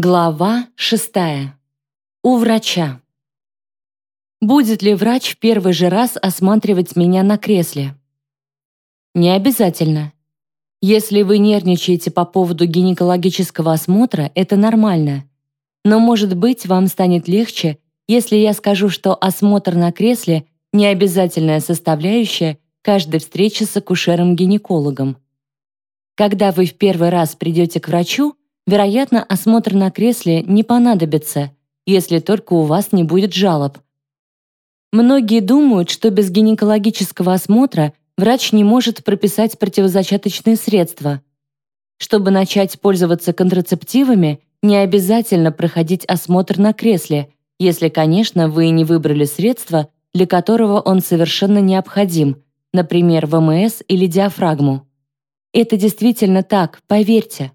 Глава шестая. У врача. Будет ли врач в первый же раз осматривать меня на кресле? Не обязательно. Если вы нервничаете по поводу гинекологического осмотра, это нормально. Но, может быть, вам станет легче, если я скажу, что осмотр на кресле – не обязательная составляющая каждой встречи с акушером-гинекологом. Когда вы в первый раз придете к врачу, вероятно, осмотр на кресле не понадобится, если только у вас не будет жалоб. Многие думают, что без гинекологического осмотра врач не может прописать противозачаточные средства. Чтобы начать пользоваться контрацептивами, не обязательно проходить осмотр на кресле, если, конечно, вы не выбрали средство, для которого он совершенно необходим, например, ВМС или диафрагму. Это действительно так, поверьте.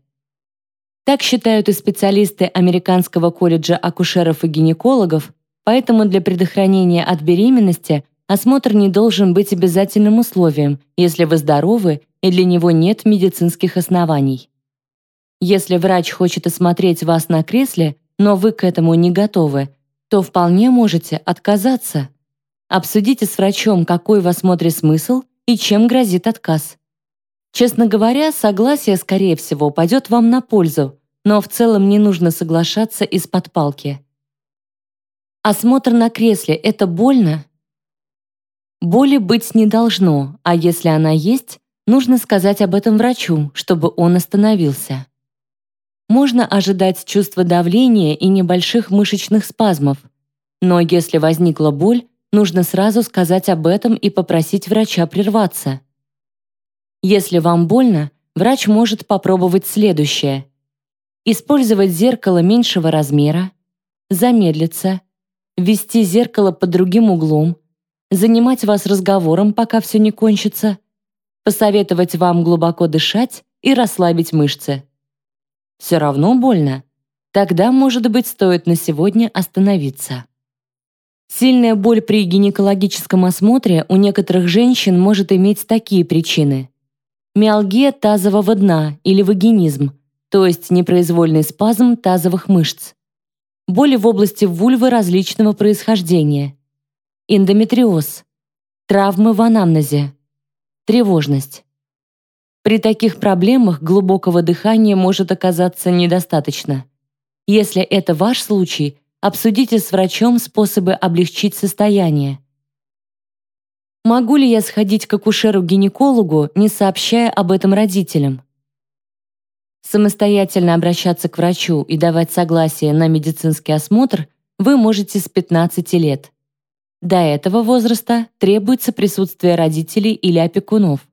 Так считают и специалисты Американского колледжа акушеров и гинекологов, поэтому для предохранения от беременности осмотр не должен быть обязательным условием, если вы здоровы и для него нет медицинских оснований. Если врач хочет осмотреть вас на кресле, но вы к этому не готовы, то вполне можете отказаться. Обсудите с врачом, какой в осмотре смысл и чем грозит отказ. Честно говоря, согласие, скорее всего, пойдет вам на пользу, но в целом не нужно соглашаться из-под палки. Осмотр на кресле – это больно? Боли быть не должно, а если она есть, нужно сказать об этом врачу, чтобы он остановился. Можно ожидать чувства давления и небольших мышечных спазмов, но если возникла боль, нужно сразу сказать об этом и попросить врача прерваться. Если вам больно, врач может попробовать следующее. Использовать зеркало меньшего размера, замедлиться, ввести зеркало под другим углом, занимать вас разговором, пока все не кончится, посоветовать вам глубоко дышать и расслабить мышцы. Все равно больно? Тогда, может быть, стоит на сегодня остановиться. Сильная боль при гинекологическом осмотре у некоторых женщин может иметь такие причины миалгия тазового дна или вагинизм, то есть непроизвольный спазм тазовых мышц, боли в области вульвы различного происхождения, эндометриоз, травмы в анамнезе, тревожность. При таких проблемах глубокого дыхания может оказаться недостаточно. Если это ваш случай, обсудите с врачом способы облегчить состояние. Могу ли я сходить к акушеру-гинекологу, не сообщая об этом родителям? Самостоятельно обращаться к врачу и давать согласие на медицинский осмотр вы можете с 15 лет. До этого возраста требуется присутствие родителей или опекунов.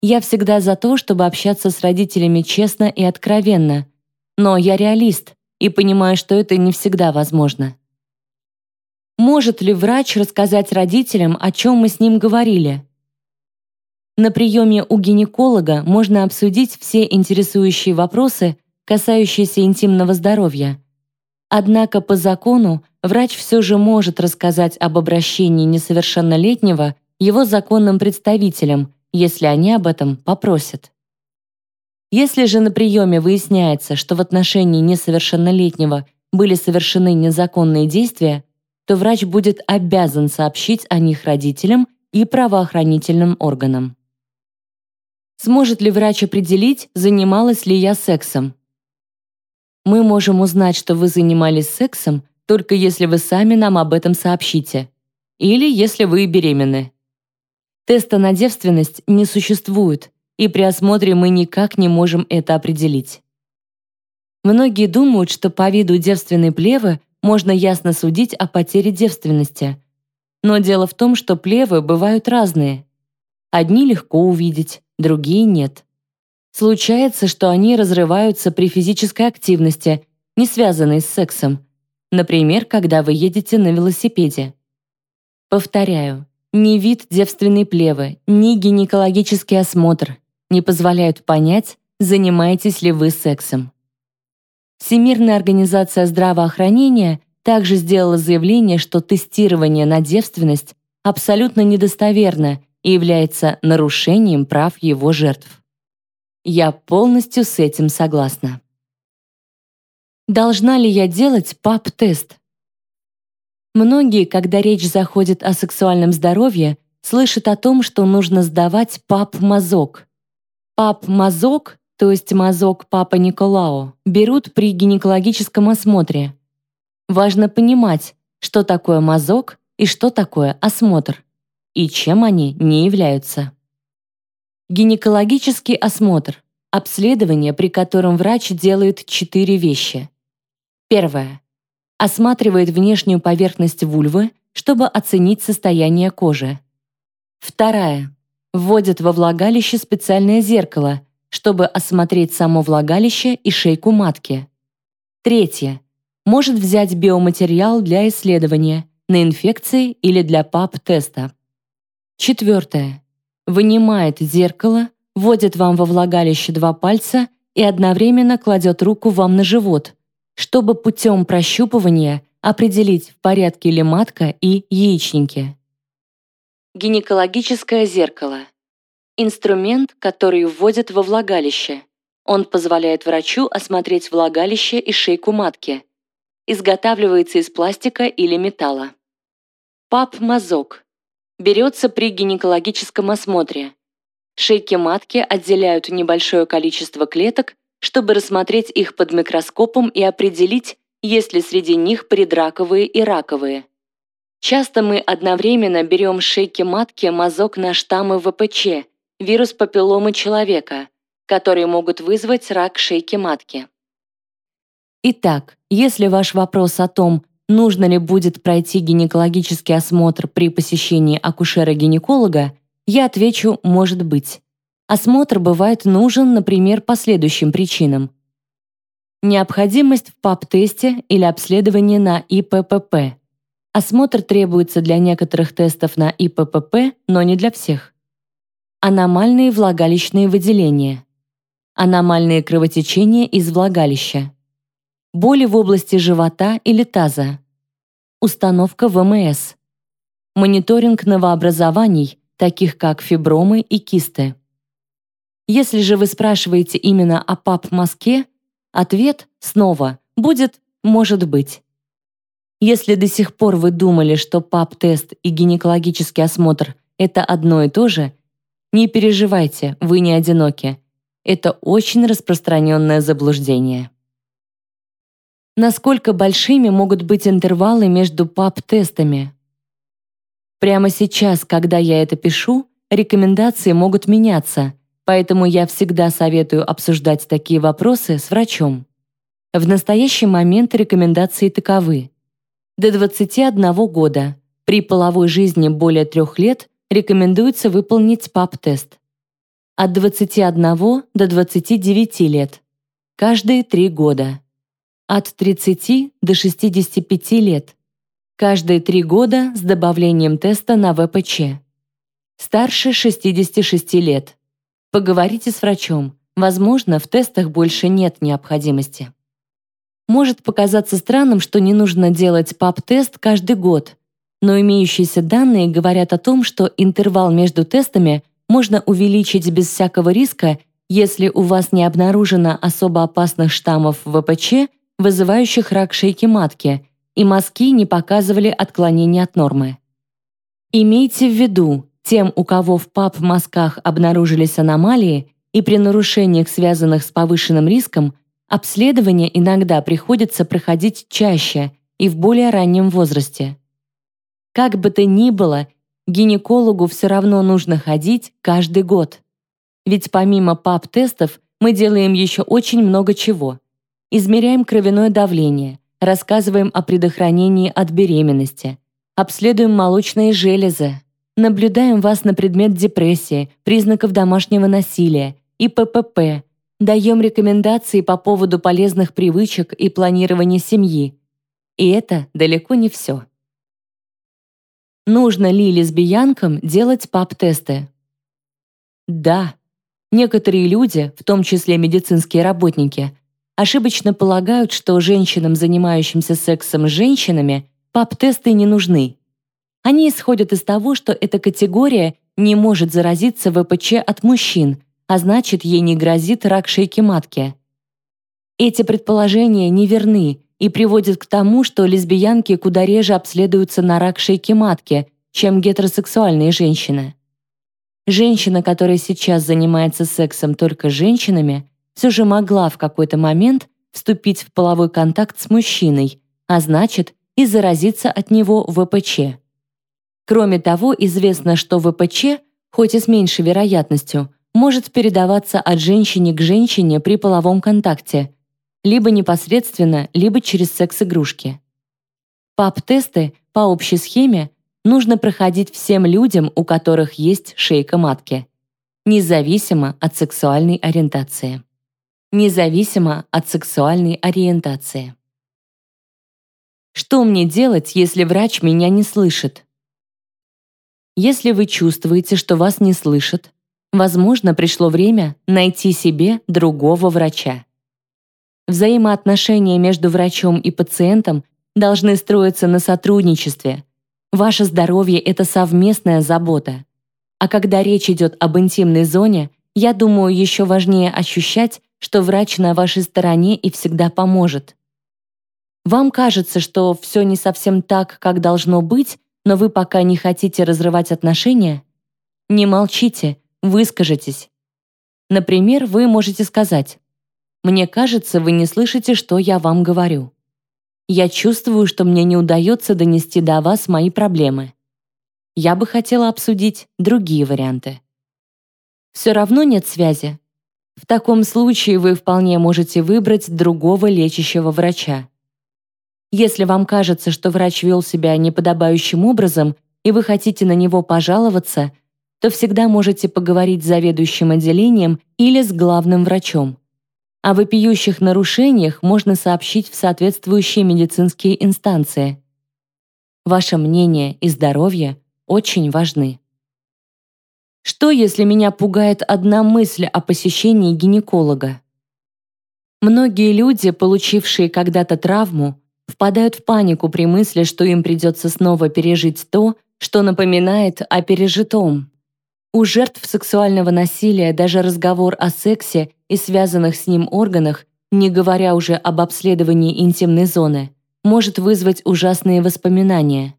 Я всегда за то, чтобы общаться с родителями честно и откровенно, но я реалист и понимаю, что это не всегда возможно. Может ли врач рассказать родителям, о чем мы с ним говорили? На приеме у гинеколога можно обсудить все интересующие вопросы, касающиеся интимного здоровья. Однако по закону врач все же может рассказать об обращении несовершеннолетнего его законным представителям, если они об этом попросят. Если же на приеме выясняется, что в отношении несовершеннолетнего были совершены незаконные действия, то врач будет обязан сообщить о них родителям и правоохранительным органам. Сможет ли врач определить, занималась ли я сексом? Мы можем узнать, что вы занимались сексом, только если вы сами нам об этом сообщите. Или если вы беременны. Теста на девственность не существует, и при осмотре мы никак не можем это определить. Многие думают, что по виду девственной плевы можно ясно судить о потере девственности. Но дело в том, что плевы бывают разные. Одни легко увидеть, другие нет. Случается, что они разрываются при физической активности, не связанной с сексом. Например, когда вы едете на велосипеде. Повторяю, ни вид девственной плевы, ни гинекологический осмотр не позволяют понять, занимаетесь ли вы сексом. Всемирная организация здравоохранения также сделала заявление, что тестирование на девственность абсолютно недостоверно и является нарушением прав его жертв. Я полностью с этим согласна. Должна ли я делать ПАП-тест? Многие, когда речь заходит о сексуальном здоровье, слышат о том, что нужно сдавать ПАП-мазок. ПАП-мазок, то есть мазок Папа Николао, берут при гинекологическом осмотре. Важно понимать, что такое мазок и что такое осмотр, и чем они не являются. Гинекологический осмотр – обследование, при котором врач делает четыре вещи. Первое. Осматривает внешнюю поверхность вульвы, чтобы оценить состояние кожи. Вторая. Вводит во влагалище специальное зеркало, чтобы осмотреть само влагалище и шейку матки. Третье. Может взять биоматериал для исследования на инфекции или для ПАП-теста. Четвертое. Вынимает зеркало, вводит вам во влагалище два пальца и одновременно кладет руку вам на живот, чтобы путем прощупывания определить, в порядке ли матка и яичники. Гинекологическое зеркало. Инструмент, который вводят во влагалище. Он позволяет врачу осмотреть влагалище и шейку матки. Изготавливается из пластика или металла. ПАП-мазок. Берется при гинекологическом осмотре. Шейки матки отделяют небольшое количество клеток чтобы рассмотреть их под микроскопом и определить, есть ли среди них предраковые и раковые. Часто мы одновременно берем с шейки матки мазок на штаммы ВПЧ, вирус папилломы человека, которые могут вызвать рак шейки матки. Итак, если ваш вопрос о том, нужно ли будет пройти гинекологический осмотр при посещении акушера-гинеколога, я отвечу «может быть». Осмотр бывает нужен, например, по следующим причинам. Необходимость в ПАП-тесте или обследовании на ИППП. Осмотр требуется для некоторых тестов на ИППП, но не для всех. Аномальные влагалищные выделения. Аномальные кровотечения из влагалища. Боли в области живота или таза. Установка ВМС. Мониторинг новообразований, таких как фибромы и кисты. Если же вы спрашиваете именно о ПАП-мазке, ответ снова будет «может быть». Если до сих пор вы думали, что ПАП-тест и гинекологический осмотр – это одно и то же, не переживайте, вы не одиноки. Это очень распространенное заблуждение. Насколько большими могут быть интервалы между ПАП-тестами? Прямо сейчас, когда я это пишу, рекомендации могут меняться – поэтому я всегда советую обсуждать такие вопросы с врачом. В настоящий момент рекомендации таковы. До 21 года, при половой жизни более трех лет, рекомендуется выполнить ПАП-тест. От 21 до 29 лет, каждые три года. От 30 до 65 лет, каждые три года с добавлением теста на ВПЧ. Старше 66 лет, Поговорите с врачом. Возможно, в тестах больше нет необходимости. Может показаться странным, что не нужно делать ПАП-тест каждый год, но имеющиеся данные говорят о том, что интервал между тестами можно увеличить без всякого риска, если у вас не обнаружено особо опасных штаммов ВПЧ, вызывающих рак шейки матки, и мазки не показывали отклонения от нормы. Имейте в виду, тем, у кого в ПАП-мазках обнаружились аномалии и при нарушениях, связанных с повышенным риском, обследование иногда приходится проходить чаще и в более раннем возрасте. Как бы то ни было, гинекологу все равно нужно ходить каждый год. Ведь помимо ПАП-тестов мы делаем еще очень много чего. Измеряем кровяное давление, рассказываем о предохранении от беременности, обследуем молочные железы, Наблюдаем вас на предмет депрессии, признаков домашнего насилия и ППП. Даем рекомендации по поводу полезных привычек и планирования семьи. И это далеко не все. Нужно ли лесбиянкам делать ПАП-тесты? Да. Некоторые люди, в том числе медицинские работники, ошибочно полагают, что женщинам, занимающимся сексом с женщинами, ПАП-тесты не нужны. Они исходят из того, что эта категория не может заразиться ВПЧ от мужчин, а значит, ей не грозит рак шейки матки. Эти предположения неверны и приводят к тому, что лесбиянки куда реже обследуются на рак шейки матки, чем гетеросексуальные женщины. Женщина, которая сейчас занимается сексом только с женщинами, все же могла в какой-то момент вступить в половой контакт с мужчиной, а значит, и заразиться от него ВПЧ. Кроме того, известно, что ВПЧ, хоть и с меньшей вероятностью, может передаваться от женщины к женщине при половом контакте, либо непосредственно, либо через секс-игрушки. ПАП-тесты по общей схеме нужно проходить всем людям, у которых есть шейка матки, независимо от сексуальной ориентации. Независимо от сексуальной ориентации. Что мне делать, если врач меня не слышит? Если вы чувствуете, что вас не слышат, возможно, пришло время найти себе другого врача. Взаимоотношения между врачом и пациентом должны строиться на сотрудничестве. Ваше здоровье — это совместная забота. А когда речь идет об интимной зоне, я думаю, еще важнее ощущать, что врач на вашей стороне и всегда поможет. Вам кажется, что все не совсем так, как должно быть, но вы пока не хотите разрывать отношения? Не молчите, выскажитесь. Например, вы можете сказать «Мне кажется, вы не слышите, что я вам говорю. Я чувствую, что мне не удается донести до вас мои проблемы. Я бы хотела обсудить другие варианты». Все равно нет связи. В таком случае вы вполне можете выбрать другого лечащего врача. Если вам кажется, что врач вел себя неподобающим образом, и вы хотите на него пожаловаться, то всегда можете поговорить с заведующим отделением или с главным врачом. О вопиющих нарушениях можно сообщить в соответствующие медицинские инстанции. Ваше мнение и здоровье очень важны. Что, если меня пугает одна мысль о посещении гинеколога? Многие люди, получившие когда-то травму, впадают в панику при мысли, что им придется снова пережить то, что напоминает о пережитом. У жертв сексуального насилия даже разговор о сексе и связанных с ним органах, не говоря уже об обследовании интимной зоны, может вызвать ужасные воспоминания.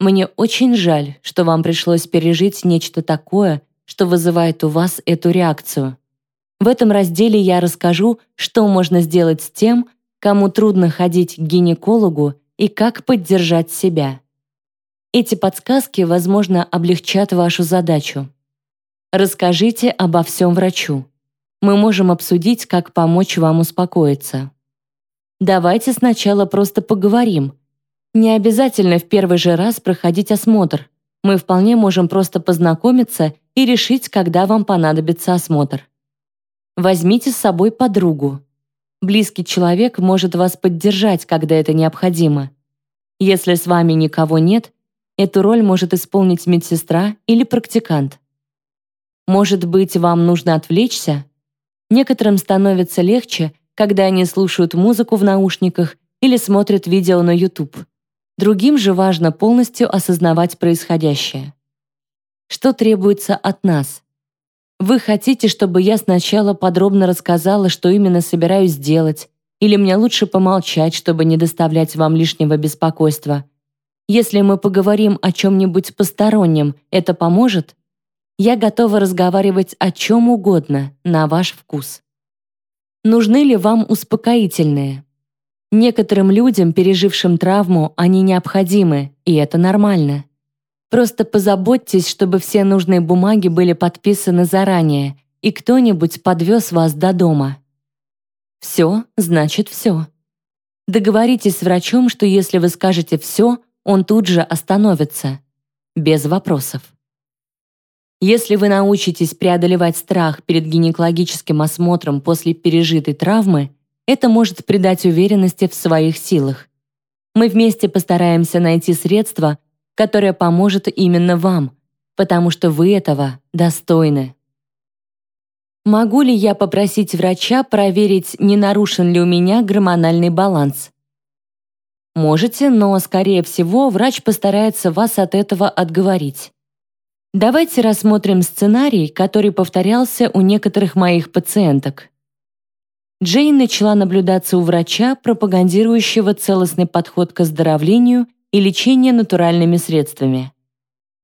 Мне очень жаль, что вам пришлось пережить нечто такое, что вызывает у вас эту реакцию. В этом разделе я расскажу, что можно сделать с тем, кому трудно ходить к гинекологу и как поддержать себя. Эти подсказки, возможно, облегчат вашу задачу. Расскажите обо всем врачу. Мы можем обсудить, как помочь вам успокоиться. Давайте сначала просто поговорим. Не обязательно в первый же раз проходить осмотр. Мы вполне можем просто познакомиться и решить, когда вам понадобится осмотр. Возьмите с собой подругу. Близкий человек может вас поддержать, когда это необходимо. Если с вами никого нет, эту роль может исполнить медсестра или практикант. Может быть, вам нужно отвлечься? Некоторым становится легче, когда они слушают музыку в наушниках или смотрят видео на YouTube. Другим же важно полностью осознавать происходящее. Что требуется от нас? Вы хотите, чтобы я сначала подробно рассказала, что именно собираюсь делать, или мне лучше помолчать, чтобы не доставлять вам лишнего беспокойства? Если мы поговорим о чем-нибудь постороннем, это поможет? Я готова разговаривать о чем угодно, на ваш вкус. Нужны ли вам успокоительные? Некоторым людям, пережившим травму, они необходимы, и это нормально. Просто позаботьтесь, чтобы все нужные бумаги были подписаны заранее, и кто-нибудь подвез вас до дома. Все значит все. Договоритесь с врачом, что если вы скажете «все», он тут же остановится. Без вопросов. Если вы научитесь преодолевать страх перед гинекологическим осмотром после пережитой травмы, это может придать уверенности в своих силах. Мы вместе постараемся найти средства, которое поможет именно вам, потому что вы этого достойны. Могу ли я попросить врача проверить, не нарушен ли у меня гормональный баланс? Можете, но, скорее всего, врач постарается вас от этого отговорить. Давайте рассмотрим сценарий, который повторялся у некоторых моих пациенток. Джейн начала наблюдаться у врача, пропагандирующего целостный подход к оздоровлению и лечению натуральными средствами.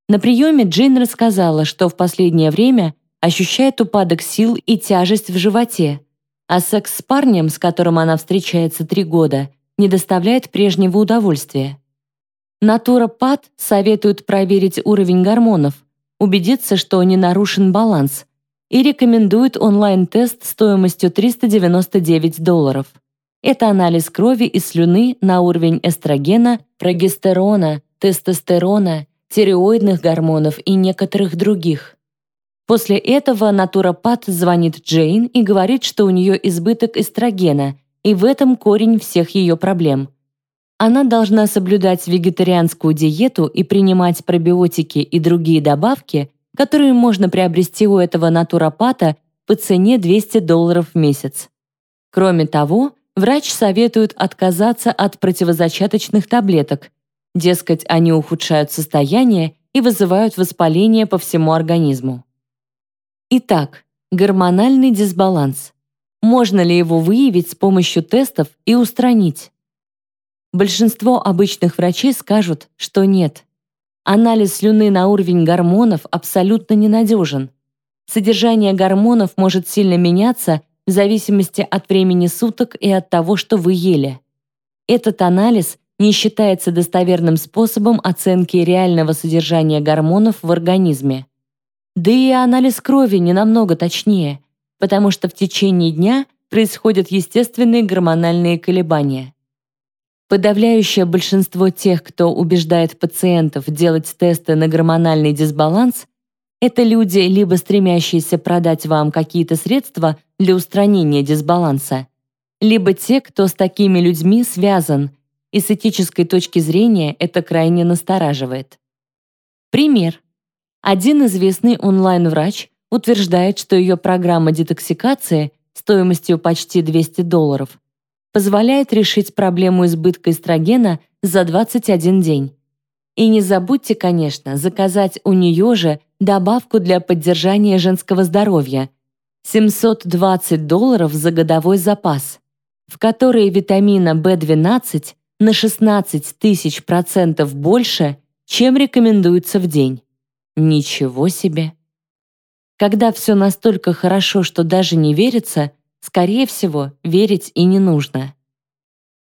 На приеме Джейн рассказала, что в последнее время ощущает упадок сил и тяжесть в животе, а секс с парнем, с которым она встречается три года, не доставляет прежнего удовольствия. Натура ПАД советует проверить уровень гормонов, убедиться, что не нарушен баланс, и рекомендует онлайн-тест стоимостью 399 долларов. Это анализ крови и слюны на уровень эстрогена, прогестерона, тестостерона, тиреоидных гормонов и некоторых других. После этого натуропат звонит Джейн и говорит, что у нее избыток эстрогена, и в этом корень всех ее проблем. Она должна соблюдать вегетарианскую диету и принимать пробиотики и другие добавки, которые можно приобрести у этого натуропата по цене 200 долларов в месяц. Кроме того, врач советует отказаться от противозачаточных таблеток, дескать, они ухудшают состояние и вызывают воспаление по всему организму. Итак, гормональный дисбаланс. Можно ли его выявить с помощью тестов и устранить? Большинство обычных врачей скажут, что нет. Анализ слюны на уровень гормонов абсолютно ненадежен. Содержание гормонов может сильно меняться в зависимости от времени суток и от того, что вы ели. Этот анализ не считается достоверным способом оценки реального содержания гормонов в организме. Да и анализ крови не намного точнее, потому что в течение дня происходят естественные гормональные колебания. Подавляющее большинство тех, кто убеждает пациентов делать тесты на гормональный дисбаланс, это люди, либо стремящиеся продать вам какие-то средства для устранения дисбаланса, либо те, кто с такими людьми связан, и с этической точки зрения это крайне настораживает. Пример. Один известный онлайн-врач утверждает, что ее программа детоксикации стоимостью почти 200 долларов позволяет решить проблему избытка эстрогена за 21 день. И не забудьте, конечно, заказать у нее же добавку для поддержания женского здоровья 720 долларов за годовой запас, в которой витамина В12 на 16 тысяч процентов больше, чем рекомендуется в день. Ничего себе! Когда все настолько хорошо, что даже не верится – Скорее всего, верить и не нужно.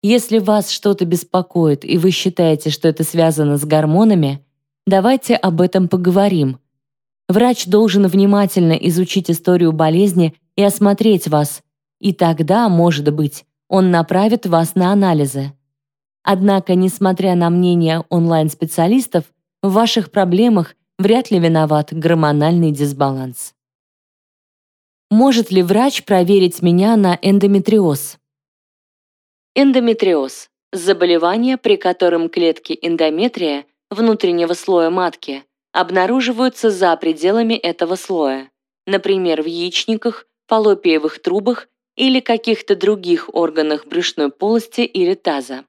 Если вас что-то беспокоит и вы считаете, что это связано с гормонами, давайте об этом поговорим. Врач должен внимательно изучить историю болезни и осмотреть вас, и тогда, может быть, он направит вас на анализы. Однако, несмотря на мнение онлайн-специалистов, в ваших проблемах вряд ли виноват гормональный дисбаланс. Может ли врач проверить меня на эндометриоз? Эндометриоз – заболевание, при котором клетки эндометрия, внутреннего слоя матки, обнаруживаются за пределами этого слоя, например, в яичниках, фаллопиевых трубах или каких-то других органах брюшной полости или таза.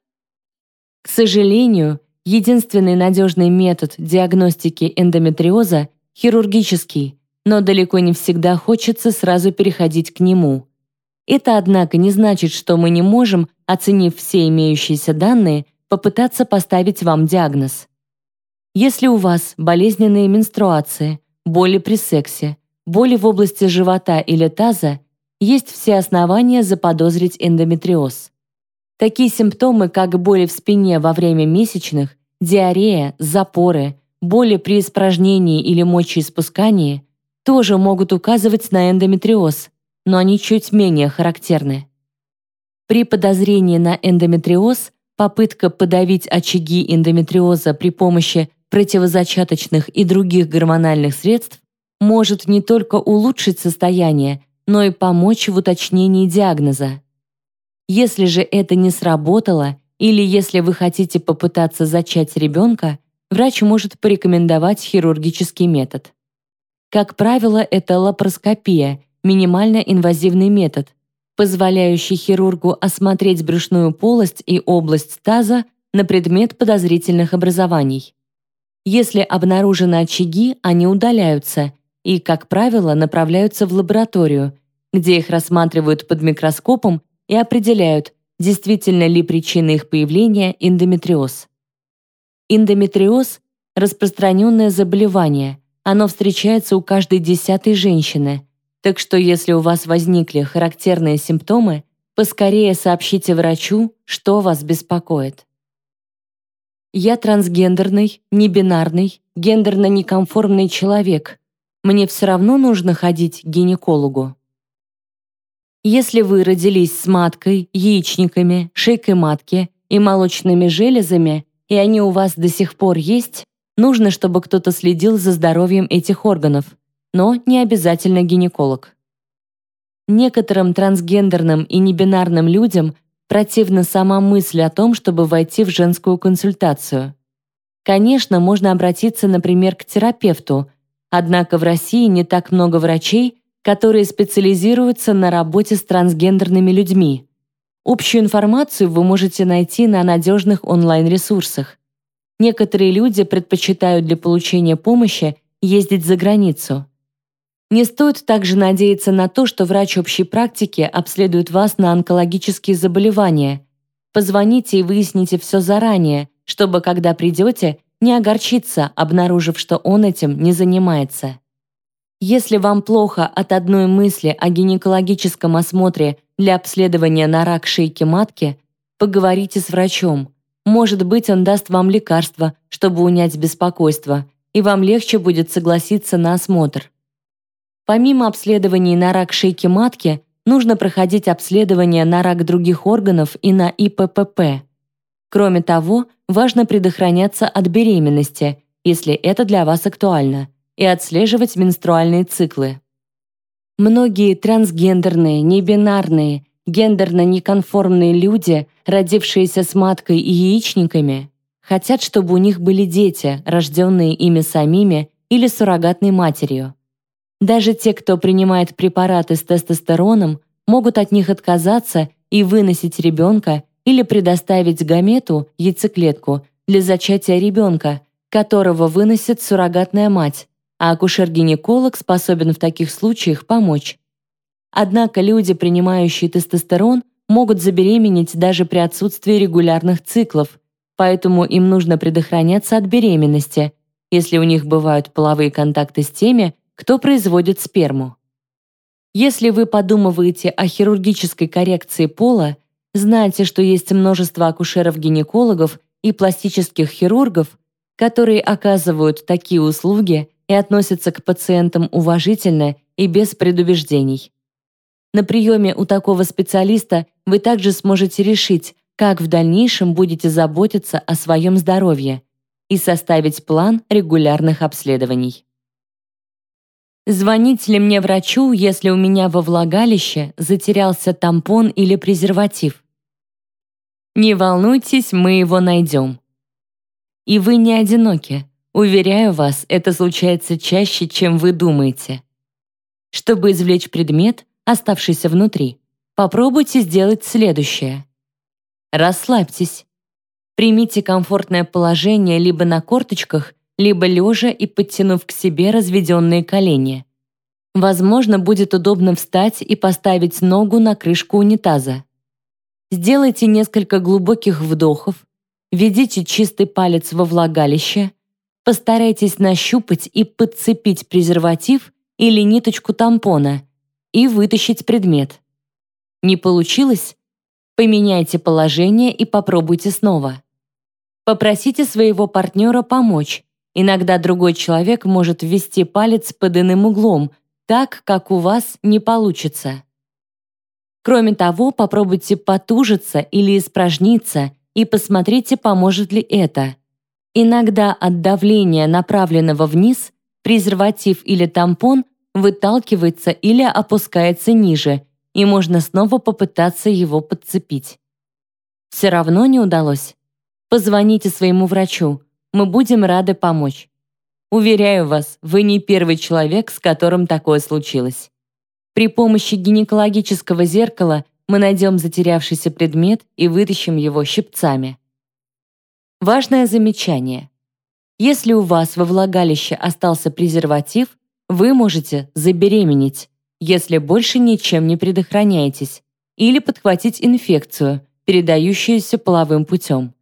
К сожалению, единственный надежный метод диагностики эндометриоза – хирургический – но далеко не всегда хочется сразу переходить к нему. Это, однако, не значит, что мы не можем, оценив все имеющиеся данные, попытаться поставить вам диагноз. Если у вас болезненные менструации, боли при сексе, боли в области живота или таза, есть все основания заподозрить эндометриоз. Такие симптомы, как боли в спине во время месячных, диарея, запоры, боли при испражнении или мочеиспускании – тоже могут указывать на эндометриоз, но они чуть менее характерны. При подозрении на эндометриоз попытка подавить очаги эндометриоза при помощи противозачаточных и других гормональных средств может не только улучшить состояние, но и помочь в уточнении диагноза. Если же это не сработало, или если вы хотите попытаться зачать ребенка, врач может порекомендовать хирургический метод. Как правило, это лапароскопия, минимально инвазивный метод, позволяющий хирургу осмотреть брюшную полость и область таза на предмет подозрительных образований. Если обнаружены очаги, они удаляются и, как правило, направляются в лабораторию, где их рассматривают под микроскопом и определяют, действительно ли причиной их появления эндометриоз. Эндометриоз – распространенное заболевание. Оно встречается у каждой десятой женщины. Так что если у вас возникли характерные симптомы, поскорее сообщите врачу, что вас беспокоит. Я трансгендерный, небинарный, гендерно неконформный человек. Мне все равно нужно ходить к гинекологу. Если вы родились с маткой, яичниками, шейкой матки и молочными железами, и они у вас до сих пор есть, нужно, чтобы кто-то следил за здоровьем этих органов, но не обязательно гинеколог. Некоторым трансгендерным и небинарным людям противна сама мысль о том, чтобы войти в женскую консультацию. Конечно, можно обратиться, например, к терапевту, однако в России не так много врачей, которые специализируются на работе с трансгендерными людьми. Общую информацию вы можете найти на надежных онлайн-ресурсах. Некоторые люди предпочитают для получения помощи ездить за границу. Не стоит также надеяться на то, что врач общей практики обследует вас на онкологические заболевания. Позвоните и выясните все заранее, чтобы, когда придете, не огорчиться, обнаружив, что он этим не занимается. Если вам плохо от одной мысли о гинекологическом осмотре для обследования на рак шейки матки, поговорите с врачом. Может быть, он даст вам лекарство, чтобы унять беспокойство, и вам легче будет согласиться на осмотр. Помимо обследований на рак шейки матки, нужно проходить обследование на рак других органов и на ИППП. Кроме того, важно предохраняться от беременности, если это для вас актуально – и отслеживать менструальные циклы. Многие трансгендерные, небинарные, гендерно-неконформные люди, родившиеся с маткой и яичниками, хотят, чтобы у них были дети, рожденные ими самими или суррогатной матерью. Даже те, кто принимает препараты с тестостероном, могут от них отказаться и выносить ребенка или предоставить гамету, яйцеклетку, для зачатия ребенка, которого выносит суррогатная мать, а акушер-гинеколог способен в таких случаях помочь. Однако люди, принимающие тестостерон, могут забеременеть даже при отсутствии регулярных циклов, поэтому им нужно предохраняться от беременности, если у них бывают половые контакты с теми, кто производит сперму. Если вы подумываете о хирургической коррекции пола, знайте, что есть множество акушеров-гинекологов и пластических хирургов, которые оказывают такие услуги и относятся к пациентам уважительно и без предубеждений. На приеме у такого специалиста вы также сможете решить, как в дальнейшем будете заботиться о своем здоровье и составить план регулярных обследований. Звонить ли мне врачу, если у меня во влагалище затерялся тампон или презерватив? Не волнуйтесь, мы его найдем. И вы не одиноки. Уверяю вас, это случается чаще, чем вы думаете. Чтобы извлечь предмет, оставшийся внутри, попробуйте сделать следующее. Расслабьтесь. Примите комфортное положение либо на корточках, либо лежа и подтянув к себе разведенные колени. Возможно, будет удобно встать и поставить ногу на крышку унитаза. Сделайте несколько глубоких вдохов, введите чистый палец во влагалище, Постарайтесь нащупать и подцепить презерватив или ниточку тампона и вытащить предмет. Не получилось? Поменяйте положение и попробуйте снова. Попросите своего партнера помочь. Иногда другой человек может ввести палец под иным углом, так, как у вас не получится. Кроме того, попробуйте потужиться или испражниться и посмотрите, поможет ли это. Иногда от давления, направленного вниз, презерватив или тампон выталкивается или опускается ниже, и можно снова попытаться его подцепить. Все равно не удалось? Позвоните своему врачу, мы будем рады помочь. Уверяю вас, вы не первый человек, с которым такое случилось. При помощи гинекологического зеркала мы найдем затерявшийся предмет и вытащим его щипцами. Важное замечание. Если у вас во влагалище остался презерватив, вы можете забеременеть, если больше ничем не предохраняетесь, или подхватить инфекцию, передающуюся половым путем.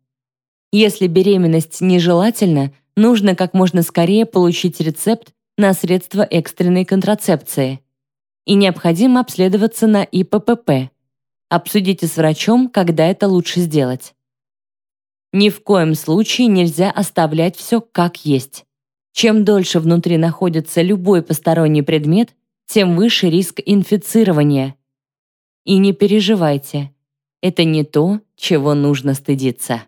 Если беременность нежелательна, нужно как можно скорее получить рецепт на средства экстренной контрацепции. И необходимо обследоваться на ИППП. Обсудите с врачом, когда это лучше сделать. Ни в коем случае нельзя оставлять все как есть. Чем дольше внутри находится любой посторонний предмет, тем выше риск инфицирования. И не переживайте, это не то, чего нужно стыдиться.